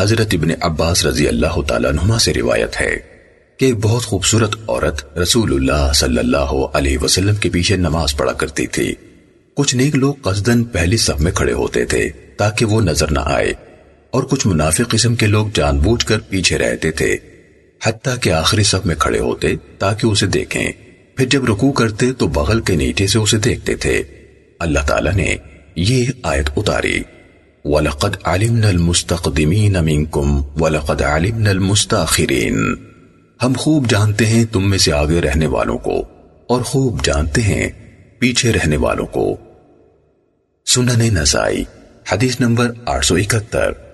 حضرت ابن عباس رضی اللہ تعالیٰ عنہما سے روایت ہے کہ بہت خوبصورت عورت رسول اللہ صلی اللہ علیہ وسلم کے پیچھے نماز پڑھا کرتی تھی۔ کچھ نیک لوگ قصدن پہلی صف میں کھڑے ہوتے تھے تاکہ وہ نظر نہ آئے اور کچھ منافق قسم کے لوگ جان بوجھ کر پیچھے رہتے تھے حتیٰ کہ آخری صف میں کھڑے ہوتے تاکہ اسے دیکھیں۔ پھر جب رکوع کرتے تو بغل کے نیچے سے اسے دیکھتے تھے۔ اللہ تعالی نے یہ آیت اتاری۔ وَلَقَدْ عَلِمْنَا الْمُسْتَقْدِمِينَ مِنْكُمْ وَلَقَدْ عَلِمْنَا الْمُسْتَاخِرِينَ۔ ہم خوب جانتے ہیں تم میں سے آگے رہنے والوں کو، اور خوب جانتے ہیں پیچھے رہنے والوں کو۔ سنن نسائی، حدیث نمبر آٹھ سو اکہتر۔